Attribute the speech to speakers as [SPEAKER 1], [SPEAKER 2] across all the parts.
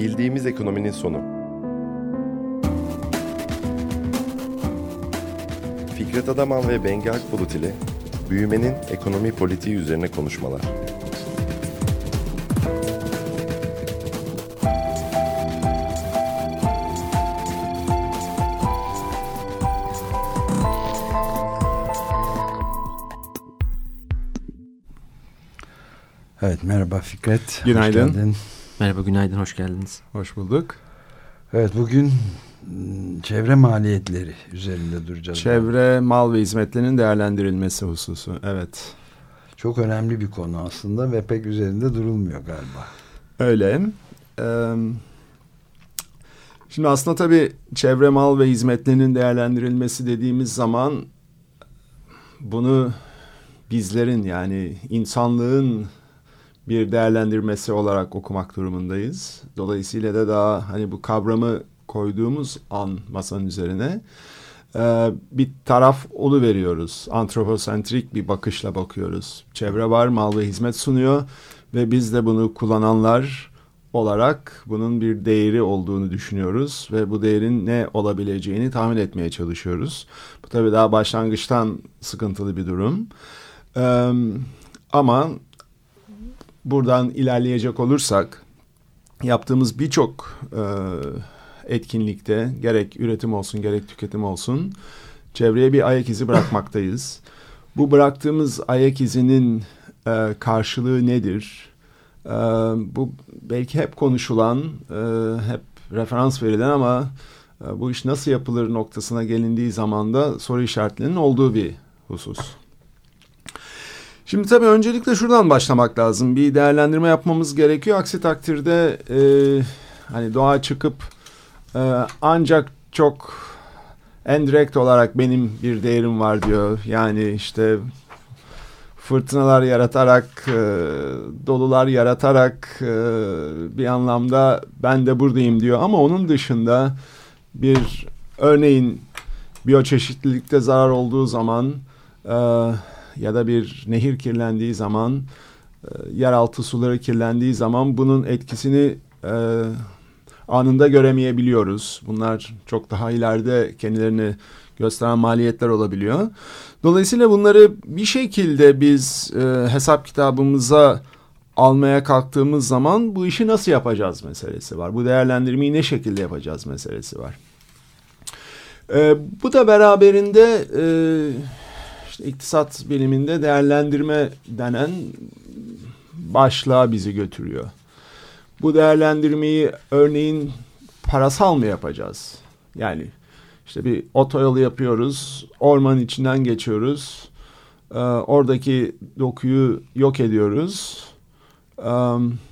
[SPEAKER 1] Bildiğimiz ekonominin sonu. Fikret Adaman ve Bengi Akbulut ile büyümenin ekonomi politiği üzerine konuşmalar.
[SPEAKER 2] Evet merhaba Fikret.
[SPEAKER 3] Günaydın.
[SPEAKER 4] Merhaba, günaydın, hoş geldiniz.
[SPEAKER 3] Hoş bulduk.
[SPEAKER 2] Evet bugün m, çevre maliyetleri üzerinde duracağız.
[SPEAKER 3] Çevre, mal ve hizmetlerinin değerlendirilmesi hususu. Evet.
[SPEAKER 2] Çok önemli bir konu aslında ve pek üzerinde durulmuyor galiba.
[SPEAKER 3] Öyle. Ee, şimdi aslında tabii çevre, mal ve hizmetlerinin değerlendirilmesi dediğimiz zaman bunu bizlerin yani insanlığın bir değerlendirmesi olarak okumak durumundayız. Dolayısıyla da daha hani bu kavramı koyduğumuz an masanın üzerine e, bir taraf olu veriyoruz. Antroposentrik bir bakışla bakıyoruz. Çevre var, mal ve hizmet sunuyor ve biz de bunu kullananlar olarak bunun bir değeri olduğunu düşünüyoruz ve bu değerin ne olabileceğini tahmin etmeye çalışıyoruz. Bu tabii daha başlangıçtan sıkıntılı bir durum. Ee, ama buradan ilerleyecek olursak yaptığımız birçok e, etkinlikte gerek üretim olsun gerek tüketim olsun çevreye bir ayak izi bırakmaktayız. Bu bıraktığımız ayak izinin e, karşılığı nedir? E, bu belki hep konuşulan, e, hep referans verilen ama e, bu iş nasıl yapılır noktasına gelindiği zaman da soru işaretlerinin olduğu bir husus. Şimdi tabii öncelikle şuradan başlamak lazım. Bir değerlendirme yapmamız gerekiyor. Aksi takdirde e, hani doğa çıkıp e, ancak çok endirekt olarak benim bir değerim var diyor. Yani işte fırtınalar yaratarak, e, dolular yaratarak e, bir anlamda ben de buradayım diyor. Ama onun dışında bir örneğin biyoçeşitlilikte zarar olduğu zaman e, ya da bir nehir kirlendiği zaman, e, yeraltı suları kirlendiği zaman bunun etkisini e, anında göremeyebiliyoruz. Bunlar çok daha ileride kendilerini gösteren maliyetler olabiliyor. Dolayısıyla bunları bir şekilde biz e, hesap kitabımıza almaya kalktığımız zaman bu işi nasıl yapacağız meselesi var. Bu değerlendirmeyi ne şekilde yapacağız meselesi var. E, bu da beraberinde e, iktisat biliminde değerlendirme denen başlığa bizi götürüyor. Bu değerlendirmeyi örneğin parasal mı yapacağız? Yani işte bir otoyolu yapıyoruz, ormanın içinden geçiyoruz, e, oradaki dokuyu yok ediyoruz e,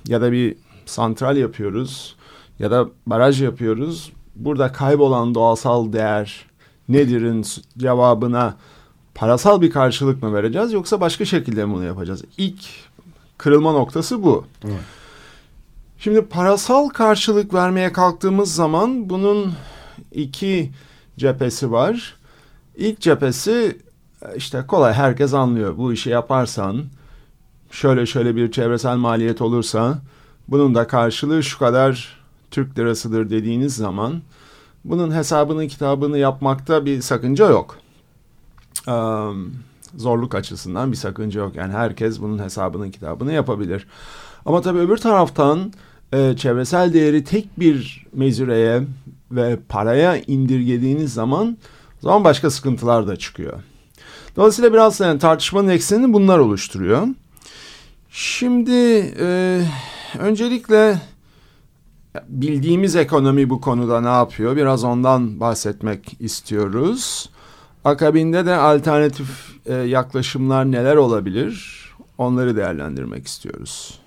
[SPEAKER 3] ya da bir santral yapıyoruz ya da baraj yapıyoruz. Burada kaybolan doğasal değer nedir'in cevabına parasal bir karşılık mı vereceğiz yoksa başka şekilde mi bunu yapacağız? İlk kırılma noktası bu.
[SPEAKER 2] Evet.
[SPEAKER 3] Şimdi parasal karşılık vermeye kalktığımız zaman bunun iki cephesi var. İlk cephesi işte kolay herkes anlıyor. Bu işi yaparsan şöyle şöyle bir çevresel maliyet olursa bunun da karşılığı şu kadar Türk lirasıdır dediğiniz zaman bunun hesabını kitabını yapmakta bir sakınca yok. Zorluk açısından bir sakınca yok. Yani herkes bunun hesabını kitabını yapabilir. Ama tabii öbür taraftan e, çevresel değeri tek bir mezüreye ve paraya indirgediğiniz zaman zaman başka sıkıntılar da çıkıyor. Dolayısıyla biraz yani tartışmanın eksenini bunlar oluşturuyor. Şimdi e, öncelikle bildiğimiz ekonomi bu konuda ne yapıyor? Biraz ondan bahsetmek istiyoruz. Akabinde de alternatif e, yaklaşımlar neler olabilir? Onları değerlendirmek istiyoruz.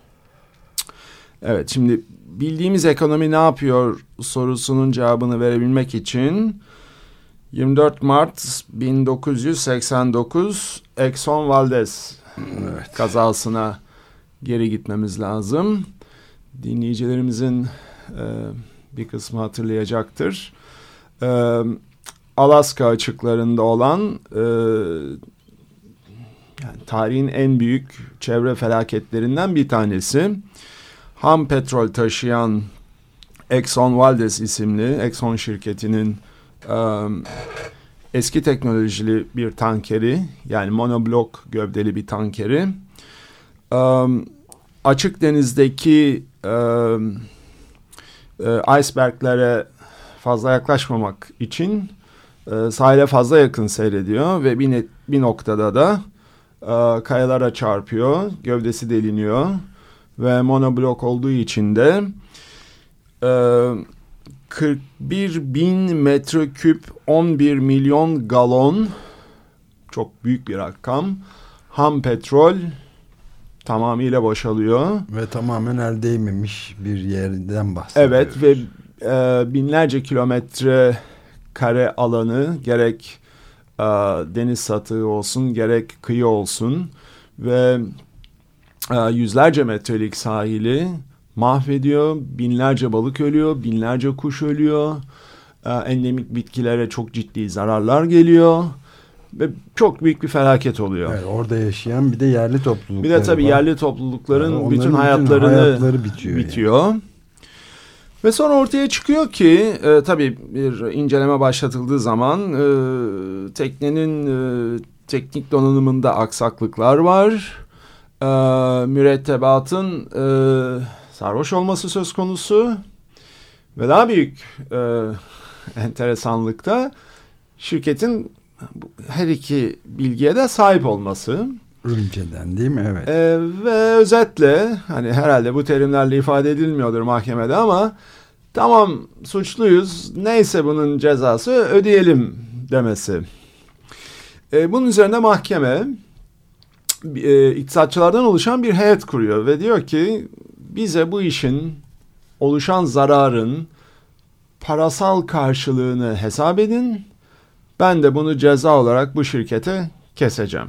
[SPEAKER 3] Evet şimdi bildiğimiz ekonomi ne yapıyor sorusunun cevabını verebilmek için 24 Mart 1989 Exxon Valdez
[SPEAKER 2] Evet.
[SPEAKER 3] kazasına geri gitmemiz lazım. Dinleyicilerimizin e, bir kısmı hatırlayacaktır. E, Alaska açıklarında olan e, yani tarihin en büyük çevre felaketlerinden bir tanesi. Ham petrol taşıyan Exxon Valdez isimli Exxon şirketinin e, eski teknolojili bir tankeri yani monoblok gövdeli bir tankeri e, açık denizdeki e, e, iceberglere fazla yaklaşmamak için e, sahile fazla yakın seyrediyor ve bir, bir noktada da e, kayalara çarpıyor, gövdesi deliniyor ve monoblok olduğu için de e, 41 bin metreküp 11 milyon galon çok büyük bir rakam ham petrol tamamıyla boşalıyor.
[SPEAKER 2] Ve tamamen el değmemiş bir yerden bahsediyoruz.
[SPEAKER 3] Evet ve e, binlerce kilometre kare alanı gerek e, deniz satığı olsun gerek kıyı olsun ve e, yüzlerce metrelik sahili mahvediyor. Binlerce balık ölüyor, binlerce kuş ölüyor. E, endemik bitkilere çok ciddi zararlar geliyor ve çok büyük bir felaket oluyor.
[SPEAKER 2] Evet, orada yaşayan bir de yerli topluluklar
[SPEAKER 3] Bir de tabii
[SPEAKER 2] var.
[SPEAKER 3] yerli toplulukların
[SPEAKER 2] Onların
[SPEAKER 3] bütün
[SPEAKER 2] bütün
[SPEAKER 3] hayatlarını
[SPEAKER 2] hayatları bitiyor
[SPEAKER 3] bitiyor. Ve sonra ortaya çıkıyor ki e, tabii bir inceleme başlatıldığı zaman e, teknenin e, teknik donanımında aksaklıklar var. E, mürettebatın e, sarhoş olması söz konusu. Ve daha büyük e, enteresanlıkta şirketin her iki bilgiye de sahip olması.
[SPEAKER 2] Önceden değil mi? Evet.
[SPEAKER 3] Ee, ve özetle hani herhalde bu terimlerle ifade edilmiyordur mahkemede ama tamam suçluyuz neyse bunun cezası ödeyelim demesi. Ee, bunun üzerine mahkeme e, iktisatçılardan oluşan bir heyet kuruyor ve diyor ki bize bu işin oluşan zararın parasal karşılığını hesap edin. Ben de bunu ceza olarak bu şirkete keseceğim.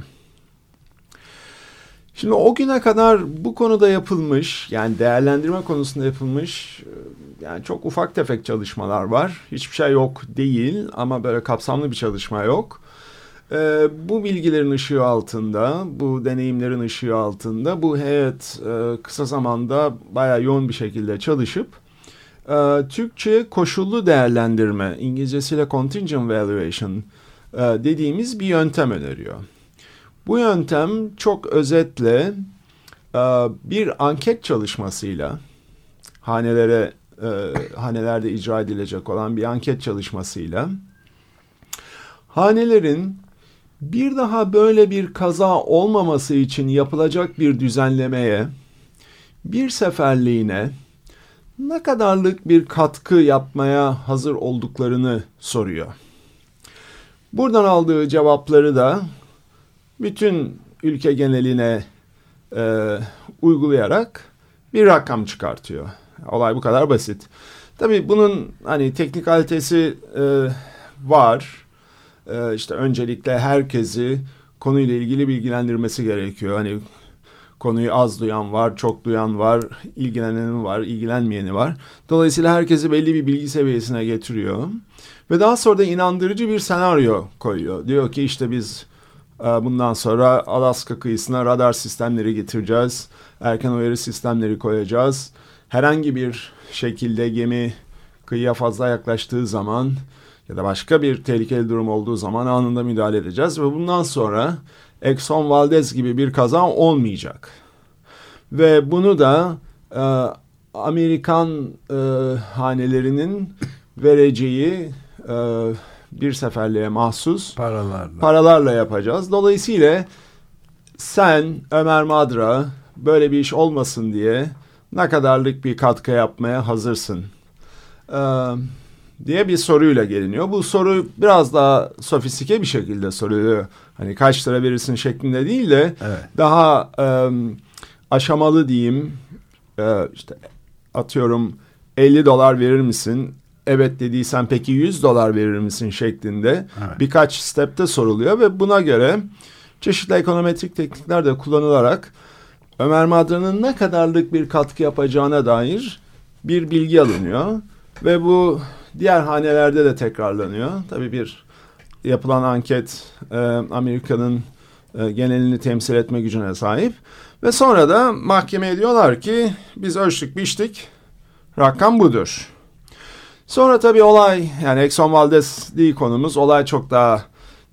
[SPEAKER 3] Şimdi o güne kadar bu konuda yapılmış yani değerlendirme konusunda yapılmış yani çok ufak tefek çalışmalar var. Hiçbir şey yok değil ama böyle kapsamlı bir çalışma yok. Ee, bu bilgilerin ışığı altında, bu deneyimlerin ışığı altında bu heyet e, kısa zamanda bayağı yoğun bir şekilde çalışıp e, Türkçe koşullu değerlendirme, İngilizcesiyle contingent valuation e, dediğimiz bir yöntem öneriyor. Bu yöntem çok özetle e, bir anket çalışmasıyla hanelere e, hanelerde icra edilecek olan bir anket çalışmasıyla hanelerin bir daha böyle bir kaza olmaması için yapılacak bir düzenlemeye bir seferliğine ne kadarlık bir katkı yapmaya hazır olduklarını soruyor. Buradan aldığı cevapları da bütün ülke geneline e, uygulayarak bir rakam çıkartıyor. Olay bu kadar basit. Tabii bunun hani teknikalitesi e, var. E, işte öncelikle herkesi konuyla ilgili bilgilendirmesi gerekiyor. Hani konuyu az duyan var, çok duyan var, ilgileneni var, ilgilenmeyeni var. Dolayısıyla herkesi belli bir bilgi seviyesine getiriyor. Ve daha sonra da inandırıcı bir senaryo koyuyor. Diyor ki işte biz bundan sonra Alaska kıyısına radar sistemleri getireceğiz. Erken uyarı sistemleri koyacağız. Herhangi bir şekilde gemi kıyıya fazla yaklaştığı zaman ya da başka bir tehlikeli durum olduğu zaman anında müdahale edeceğiz. Ve bundan sonra Exxon Valdez gibi bir kaza olmayacak. Ve bunu da e, Amerikan e, hanelerinin vereceği e, bir seferliğe mahsus
[SPEAKER 2] Paralarla.
[SPEAKER 3] paralarla yapacağız. Dolayısıyla sen Ömer Madra böyle bir iş olmasın diye ne kadarlık bir katkı yapmaya hazırsın ee, diye bir soruyla geliniyor. Bu soru biraz daha sofistike bir şekilde soruluyor. Hani kaç lira verirsin şeklinde değil de
[SPEAKER 2] Evet.
[SPEAKER 3] daha e, aşamalı diyeyim e, işte atıyorum 50 dolar verir misin? Evet dediysen peki 100 dolar verir misin şeklinde
[SPEAKER 2] Evet.
[SPEAKER 3] birkaç stepte soruluyor ve buna göre çeşitli ekonometrik teknikler de kullanılarak Ömer Madra'nın ne kadarlık bir katkı yapacağına dair bir bilgi alınıyor ve bu diğer hanelerde de tekrarlanıyor. Tabii bir yapılan anket e, Amerika'nın e, genelini temsil etme gücüne sahip ve sonra da mahkemeye diyorlar ki biz ölçtük biçtik rakam budur. Sonra tabii olay yani Exxon Valdez değil konumuz. Olay çok daha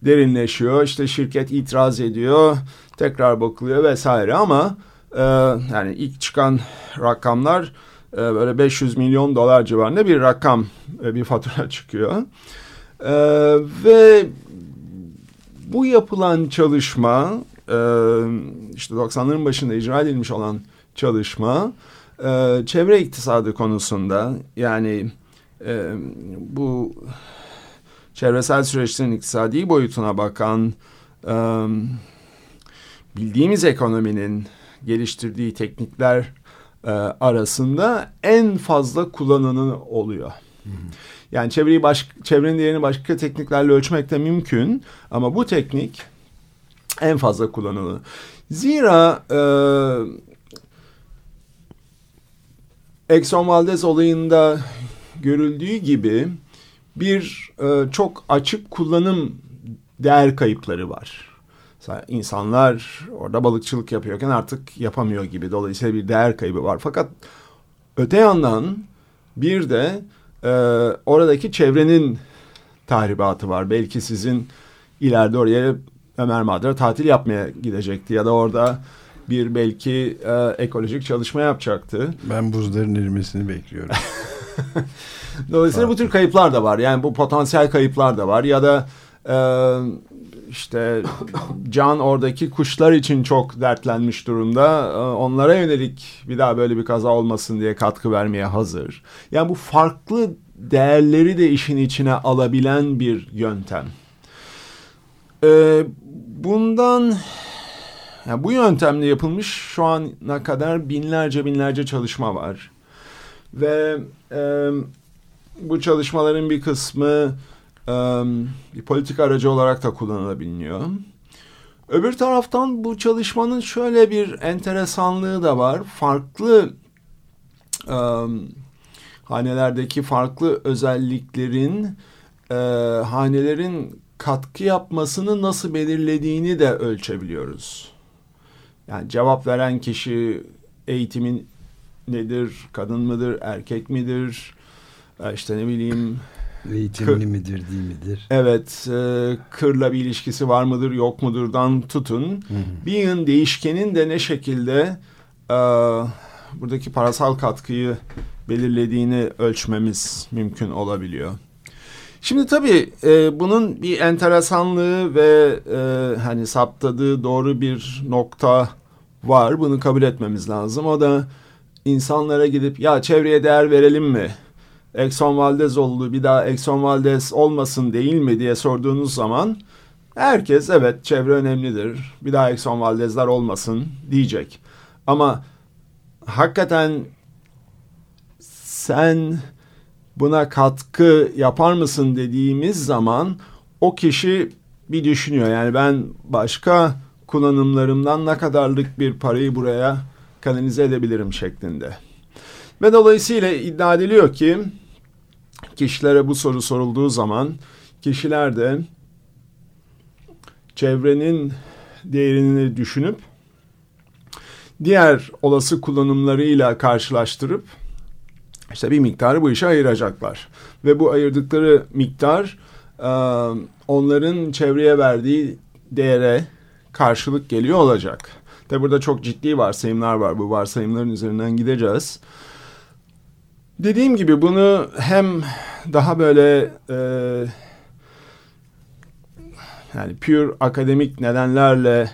[SPEAKER 3] derinleşiyor. İşte şirket itiraz ediyor. Tekrar bakılıyor vesaire ama e, yani ilk çıkan rakamlar e, böyle 500 milyon dolar civarında bir rakam e, bir fatura çıkıyor. E, ve bu yapılan çalışma e, işte 90'ların başında icra edilmiş olan çalışma e, çevre iktisadı konusunda yani e, bu çevresel süreçlerin iktisadi boyutuna bakan e, bildiğimiz ekonominin geliştirdiği teknikler e, arasında en fazla kullananı oluyor. Yani çevreyi baş, çevrenin değerini başka tekniklerle ölçmek de mümkün ama bu teknik en fazla kullanılı. Zira e, Exxon Valdez olayında görüldüğü gibi bir e, çok açık kullanım değer kayıpları var. Mesela insanlar orada balıkçılık yapıyorken artık yapamıyor gibi. Dolayısıyla bir değer kaybı var. Fakat öte yandan bir de e, oradaki çevrenin tahribatı var. Belki sizin ileride oraya Ömer Madra tatil yapmaya gidecekti ya da orada bir belki e, ekolojik çalışma yapacaktı.
[SPEAKER 2] Ben buzların erimesini bekliyorum.
[SPEAKER 3] Dolayısıyla bu tür kayıplar da var. Yani bu potansiyel kayıplar da var. Ya da e, işte Can oradaki kuşlar için çok dertlenmiş durumda. E, onlara yönelik bir daha böyle bir kaza olmasın diye katkı vermeye hazır. Yani bu farklı değerleri de işin içine alabilen bir yöntem. E, bundan yani bu yöntemle yapılmış şu ana kadar binlerce binlerce çalışma var. Ve e, bu çalışmaların bir kısmı e, bir politik aracı olarak da kullanılabiliyor. Öbür taraftan bu çalışmanın şöyle bir enteresanlığı da var. Farklı e, hanelerdeki farklı özelliklerin e, hanelerin katkı yapmasını nasıl belirlediğini de ölçebiliyoruz. Yani cevap veren kişi eğitimin nedir, kadın mıdır, erkek midir, işte ne bileyim
[SPEAKER 2] Eğitimli midir değil midir?
[SPEAKER 3] Evet, e, kırla bir ilişkisi var mıdır yok mudurdan tutun. Hı hı. Bir yığın değişkenin de ne şekilde e, buradaki parasal katkıyı belirlediğini ölçmemiz mümkün olabiliyor. Şimdi tabii e, bunun bir enteresanlığı ve e, hani saptadığı doğru bir nokta var. Bunu kabul etmemiz lazım. O da insanlara gidip ya çevreye değer verelim mi? Exxon Valdez oldu bir daha Exxon Valdez olmasın değil mi diye sorduğunuz zaman herkes evet çevre önemlidir. Bir daha Exxon Valdez'ler olmasın diyecek. Ama hakikaten sen buna katkı yapar mısın dediğimiz zaman o kişi bir düşünüyor. Yani ben başka kullanımlarımdan ne kadarlık bir parayı buraya kanalize edebilirim şeklinde. Ve dolayısıyla iddia ediliyor ki kişilere bu soru sorulduğu zaman kişiler de çevrenin değerini düşünüp diğer olası kullanımlarıyla karşılaştırıp işte bir miktarı bu işe ayıracaklar. Ve bu ayırdıkları miktar onların çevreye verdiği değere karşılık geliyor olacak. Tabi burada çok ciddi varsayımlar var. Bu varsayımların üzerinden gideceğiz. Dediğim gibi bunu hem daha böyle e, yani pure akademik nedenlerle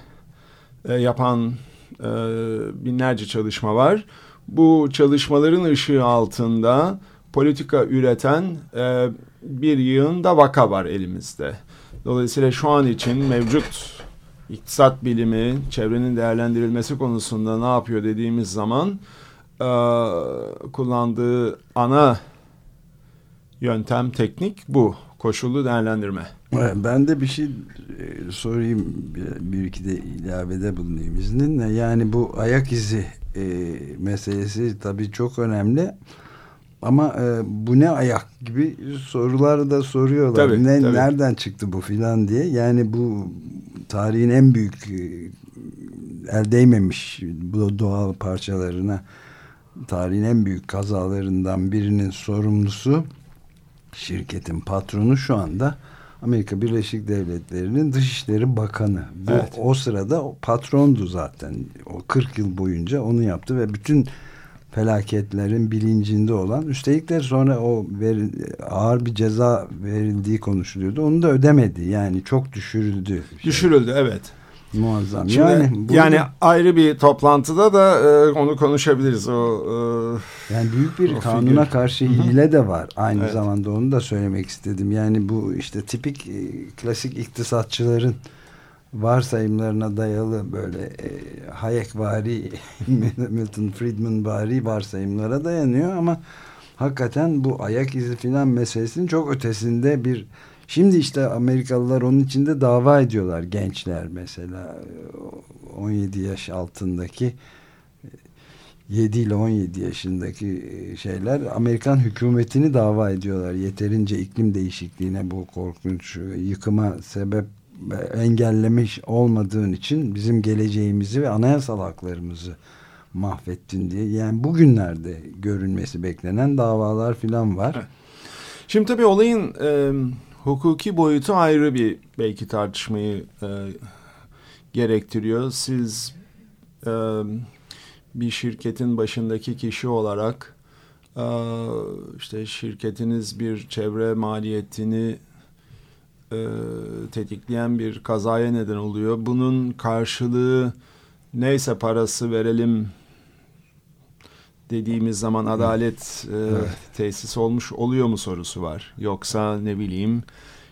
[SPEAKER 3] e, yapan e, binlerce çalışma var. Bu çalışmaların ışığı altında politika üreten e, bir yığın da vaka var elimizde. Dolayısıyla şu an için mevcut iktisat bilimi, çevrenin değerlendirilmesi konusunda ne yapıyor dediğimiz zaman e, kullandığı ana yöntem, teknik bu. Koşullu değerlendirme.
[SPEAKER 2] Ben de bir şey e, sorayım, bir, iki de ilavede bulunayım izninle. Yani bu ayak izi e, meselesi tabii çok önemli. Ama e, bu ne ayak gibi sorular da soruyorlar.
[SPEAKER 3] Tabii,
[SPEAKER 2] ne
[SPEAKER 3] tabii.
[SPEAKER 2] nereden çıktı bu filan diye. Yani bu tarihin en büyük e, el değmemiş bu doğal parçalarına tarihin en büyük kazalarından birinin sorumlusu şirketin patronu şu anda Amerika Birleşik Devletleri'nin Dışişleri Bakanı. Bu
[SPEAKER 3] Evet.
[SPEAKER 2] o sırada patrondu zaten. O 40 yıl boyunca onu yaptı ve bütün felaketlerin bilincinde olan üstelik de sonra o veri- ağır bir ceza verildiği konuşuluyordu. Onu da ödemedi. Yani çok düşürüldü. Şey,
[SPEAKER 3] Düşürüldü evet.
[SPEAKER 2] Muazzam.
[SPEAKER 3] Şimdi,
[SPEAKER 2] yani
[SPEAKER 3] yani,
[SPEAKER 2] burada-
[SPEAKER 3] ayrı bir toplantıda da e, onu konuşabiliriz. O e,
[SPEAKER 2] Yani büyük bir kanuna
[SPEAKER 3] figür.
[SPEAKER 2] karşı hile de var. Aynı
[SPEAKER 3] Evet.
[SPEAKER 2] zamanda onu da söylemek istedim. Yani bu işte tipik e, klasik iktisatçıların varsayımlarına dayalı böyle e, Hayek-vari, Milton Friedman-vari varsayımlara dayanıyor ama hakikaten bu ayak izi filan meselesinin çok ötesinde bir Şimdi işte Amerikalılar onun içinde dava ediyorlar gençler mesela e, 17 yaş altındaki 7 ile 17 yaşındaki e, şeyler Amerikan hükümetini dava ediyorlar. Yeterince iklim değişikliğine bu korkunç e, yıkıma sebep e, engellemiş olmadığın için bizim geleceğimizi ve anayasal haklarımızı mahvettin diye. Yani bugünlerde görünmesi beklenen davalar filan var.
[SPEAKER 3] Şimdi tabii olayın e, hukuki boyutu ayrı bir belki tartışmayı e, gerektiriyor. Siz e, bir şirketin başındaki kişi olarak e, işte şirketiniz bir çevre maliyetini e, tetikleyen bir kazaya neden oluyor. Bunun karşılığı neyse parası verelim dediğimiz zaman adalet e,
[SPEAKER 2] Evet.
[SPEAKER 3] tesis olmuş oluyor mu sorusu var. Yoksa ne bileyim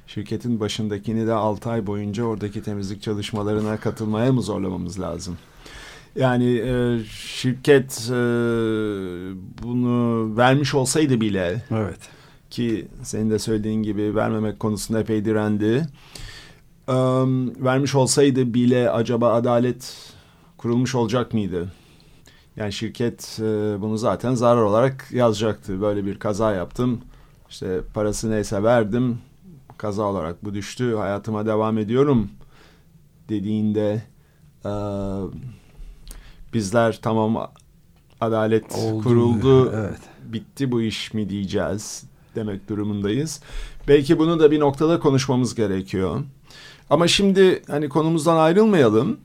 [SPEAKER 3] şirketin başındakini de 6 ay boyunca oradaki temizlik çalışmalarına katılmaya mı zorlamamız lazım? Yani e, şirket e, bunu vermiş olsaydı bile
[SPEAKER 2] Evet.
[SPEAKER 3] Ki senin de söylediğin gibi vermemek konusunda epey direndi. Ee, vermiş olsaydı bile acaba adalet kurulmuş olacak mıydı? Yani şirket e, bunu zaten zarar olarak yazacaktı. Böyle bir kaza yaptım. İşte parası neyse verdim. Kaza olarak bu düştü. Hayatıma devam ediyorum dediğinde e, bizler tamam adalet
[SPEAKER 2] Oldu.
[SPEAKER 3] kuruldu
[SPEAKER 2] Evet.
[SPEAKER 3] bitti bu iş mi diyeceğiz demek durumundayız. Belki bunu da bir noktada konuşmamız gerekiyor. Ama şimdi hani konumuzdan ayrılmayalım.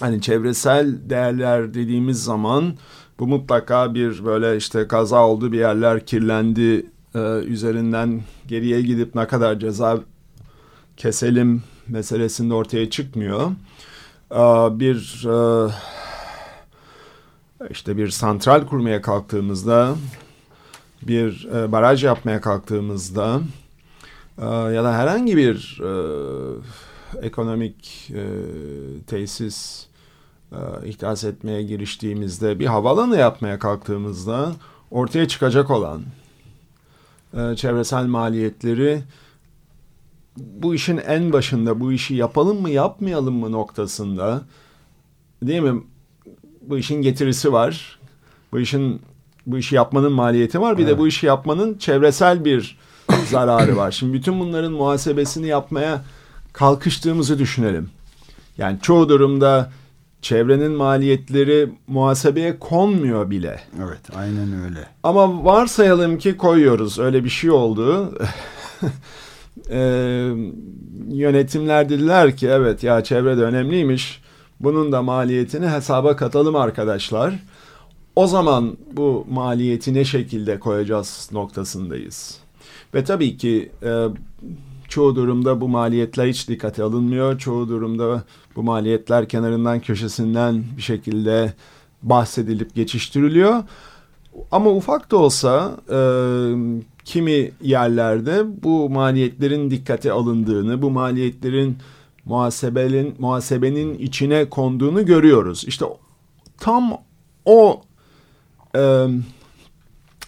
[SPEAKER 3] Hani çevresel değerler dediğimiz zaman bu mutlaka bir böyle işte kaza oldu bir yerler kirlendi e, üzerinden geriye gidip ne kadar ceza keselim meselesinde ortaya çıkmıyor. E, bir e, işte bir santral kurmaya kalktığımızda bir e, baraj yapmaya kalktığımızda e, ya da herhangi bir e, ekonomik e, tesis e, ihdas etmeye giriştiğimizde bir havaalanı yapmaya kalktığımızda ortaya çıkacak olan e, çevresel maliyetleri bu işin en başında bu işi yapalım mı yapmayalım mı noktasında değil mi bu işin getirisi var. Bu işin bu işi yapmanın maliyeti var. Bir
[SPEAKER 2] Evet.
[SPEAKER 3] de bu işi yapmanın çevresel bir zararı var. Şimdi bütün bunların muhasebesini yapmaya kalkıştığımızı düşünelim. Yani çoğu durumda çevrenin maliyetleri muhasebeye konmuyor bile.
[SPEAKER 2] Evet, aynen öyle.
[SPEAKER 3] Ama varsayalım ki koyuyoruz. Öyle bir şey oldu. Ee, yönetimler dediler ki evet ya çevre de önemliymiş. Bunun da maliyetini hesaba katalım arkadaşlar. O zaman bu maliyeti ne şekilde koyacağız noktasındayız. Ve tabii ki e, çoğu durumda bu maliyetler hiç dikkate alınmıyor. Çoğu durumda bu maliyetler kenarından köşesinden bir şekilde bahsedilip geçiştiriliyor. Ama ufak da olsa e, kimi yerlerde bu maliyetlerin dikkate alındığını, bu maliyetlerin muhasebenin muhasebenin içine konduğunu görüyoruz. İşte tam o e,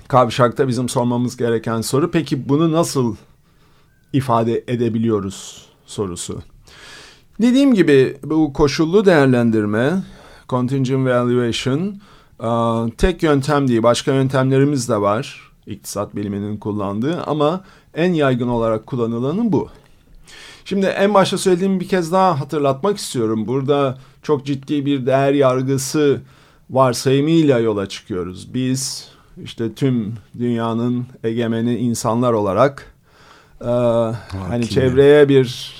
[SPEAKER 3] kavşakta bizim sormamız gereken soru peki bunu nasıl ifade edebiliyoruz sorusu. Dediğim gibi bu koşullu değerlendirme, contingent valuation tek yöntem değil başka yöntemlerimiz de var iktisat biliminin kullandığı ama en yaygın olarak kullanılanı bu. Şimdi en başta söylediğimi bir kez daha hatırlatmak istiyorum. Burada çok ciddi bir değer yargısı varsayımıyla yola çıkıyoruz. Biz işte tüm dünyanın egemeni insanlar olarak e, hani çevreye bir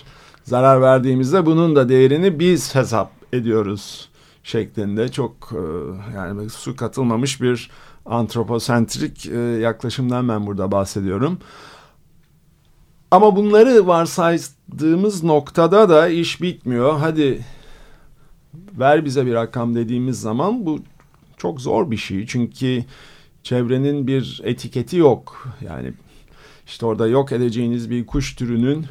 [SPEAKER 3] zarar verdiğimizde bunun da değerini biz hesap ediyoruz şeklinde çok e, yani su katılmamış bir antroposentrik e, yaklaşımdan ben burada bahsediyorum. Ama bunları varsaydığımız noktada da iş bitmiyor. Hadi ver bize bir rakam dediğimiz zaman bu çok zor bir şey. Çünkü çevrenin bir etiketi yok. Yani işte orada yok edeceğiniz bir kuş türünün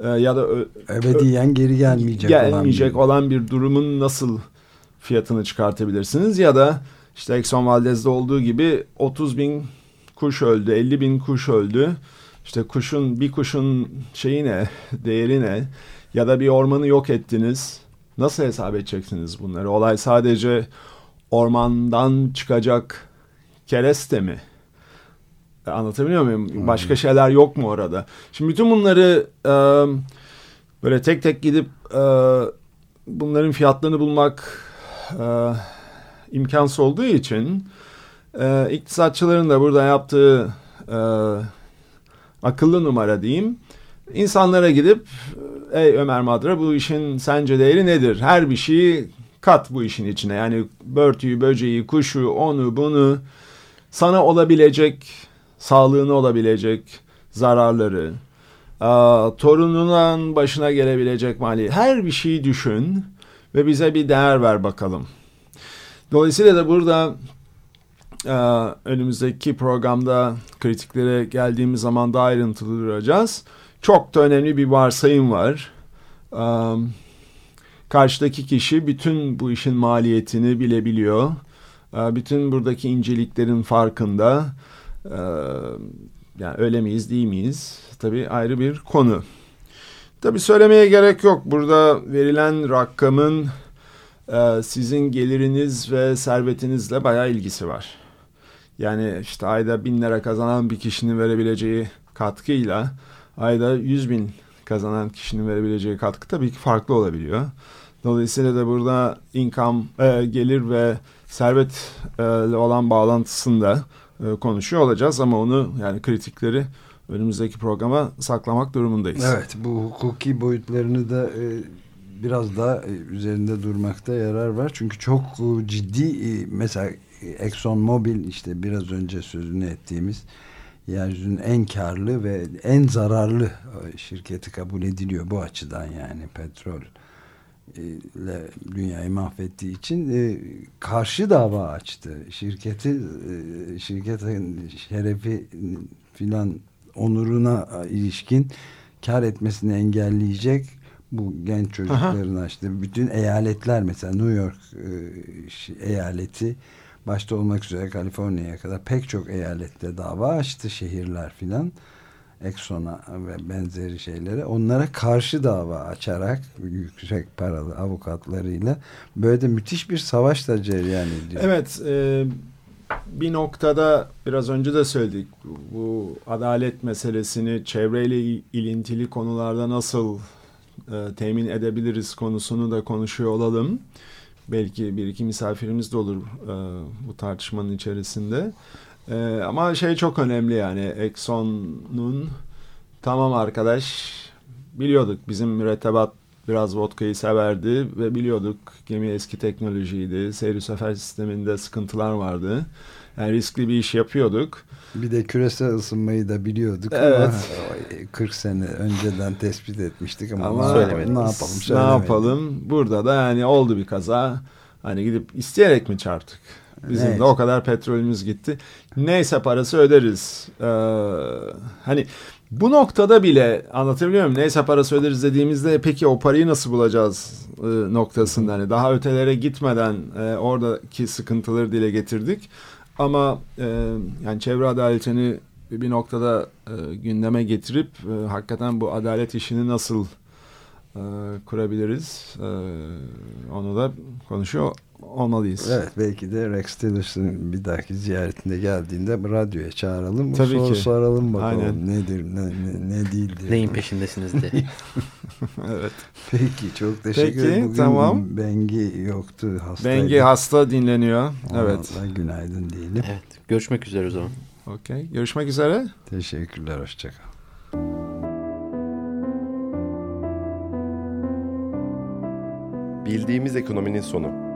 [SPEAKER 3] e, ya da
[SPEAKER 2] ebediyen geri gelmeyecek,
[SPEAKER 3] gelmeyecek olan, bir... olan bir durumun nasıl fiyatını çıkartabilirsiniz ya da işte Exxon Valdez'de olduğu gibi 30 bin kuş öldü, 50 bin kuş öldü. İşte kuşun bir kuşun şeyi ne, değeri ne? Ya da bir ormanı yok ettiniz. Nasıl hesap edeceksiniz bunları? Olay sadece ormandan çıkacak kereste mi? E, anlatabiliyor muyum? Başka şeyler yok mu orada? Şimdi bütün bunları e, böyle tek tek gidip e, bunların fiyatlarını bulmak e, imkansız olduğu için e, iktisatçıların da burada yaptığı e, akıllı numara diyeyim. İnsanlara gidip ey Ömer Madra bu işin sence değeri nedir? Her bir şeyi kat bu işin içine. Yani börtüyü, böceği, kuşu, onu, bunu sana olabilecek, sağlığına olabilecek zararları, torununun başına gelebilecek mali her bir şeyi düşün ve bize bir değer ver bakalım. Dolayısıyla da burada önümüzdeki programda kritiklere geldiğimiz zaman daha ayrıntılı duracağız. Çok da önemli bir varsayım var. E, karşıdaki kişi bütün bu işin maliyetini bilebiliyor. E, bütün buradaki inceliklerin farkında. E, yani öyle miyiz değil miyiz? Tabii ayrı bir konu. Tabii söylemeye gerek yok. Burada verilen rakamın e, sizin geliriniz ve servetinizle bayağı ilgisi var. Yani işte ayda bin lira kazanan bir kişinin verebileceği katkıyla ayda yüz bin kazanan kişinin verebileceği katkı tabii ki farklı olabiliyor. Dolayısıyla da burada income, e, gelir ve servet e, olan bağlantısında e, konuşuyor olacağız ama onu yani kritikleri önümüzdeki programa saklamak durumundayız.
[SPEAKER 2] Evet bu hukuki boyutlarını da e, biraz daha e, üzerinde durmakta yarar var. Çünkü çok e, ciddi e, mesela Exxon Mobil işte biraz önce sözünü ettiğimiz yeryüzünün en karlı ve en zararlı şirketi kabul ediliyor bu açıdan yani petrol ile dünyayı mahvettiği için karşı dava açtı. Şirketi şirketin şerefi filan onuruna ilişkin kar etmesini engelleyecek bu genç çocukların açtığı bütün eyaletler mesela New York e, eyaleti başta olmak üzere Kaliforniya'ya kadar pek çok eyalette dava açtı şehirler filan Exxon'a ve benzeri şeylere onlara karşı dava açarak yüksek paralı avukatlarıyla böyle de müthiş bir savaş da cereyan ediyor.
[SPEAKER 3] Evet e, bir noktada biraz önce de söyledik bu adalet meselesini çevreyle ilintili konularda nasıl e, temin edebiliriz konusunu da konuşuyor olalım. Belki bir iki misafirimiz de olur e, bu tartışmanın içerisinde. E, ama şey çok önemli yani Exxon'un tamam arkadaş biliyorduk bizim mürettebat biraz vodkayı severdi ve biliyorduk gemi eski teknolojiydi. Seyir sefer sisteminde sıkıntılar vardı. Yani riskli bir iş yapıyorduk.
[SPEAKER 2] Bir de küresel ısınmayı da biliyorduk evet. ama 40 sene önceden tespit etmiştik ama, ama söylemedik. Ne yapalım?
[SPEAKER 3] Ne yapalım? Burada da yani oldu bir kaza. Hani gidip isteyerek mi çarptık? Bizim Neyse. de o kadar petrolümüz gitti. Neyse parası öderiz. Ee, hani bu noktada bile anlatabiliyor muyum? Neyse parası öderiz dediğimizde peki o parayı nasıl bulacağız e, noktasında. Hani daha ötelere gitmeden e, oradaki sıkıntıları dile getirdik. Ama e, yani çevre adaletini bir noktada e, gündeme getirip e, hakikaten bu adalet işini nasıl e, kurabiliriz e, onu da konuşuyor olmalıyız.
[SPEAKER 2] Evet belki de Rex Tillers'ın bir dahaki ziyaretinde geldiğinde radyoya çağıralım.
[SPEAKER 3] Tabii
[SPEAKER 2] Sor,
[SPEAKER 3] ki.
[SPEAKER 2] Soralım bakalım
[SPEAKER 3] Aynen.
[SPEAKER 2] nedir ne, ne, ne değildir.
[SPEAKER 4] Neyin peşindesiniz de.
[SPEAKER 3] evet.
[SPEAKER 2] Peki çok teşekkür
[SPEAKER 3] Peki,
[SPEAKER 2] ederim. Bugün
[SPEAKER 3] tamam.
[SPEAKER 2] Bengi yoktu hastaydı.
[SPEAKER 3] Bengi hasta dinleniyor.
[SPEAKER 2] Ona
[SPEAKER 3] Evet.
[SPEAKER 2] da günaydın diyelim.
[SPEAKER 4] evet. Görüşmek üzere o zaman.
[SPEAKER 3] Okey. Görüşmek üzere.
[SPEAKER 2] Teşekkürler hoşçakal.
[SPEAKER 1] Bildiğimiz ekonominin sonu.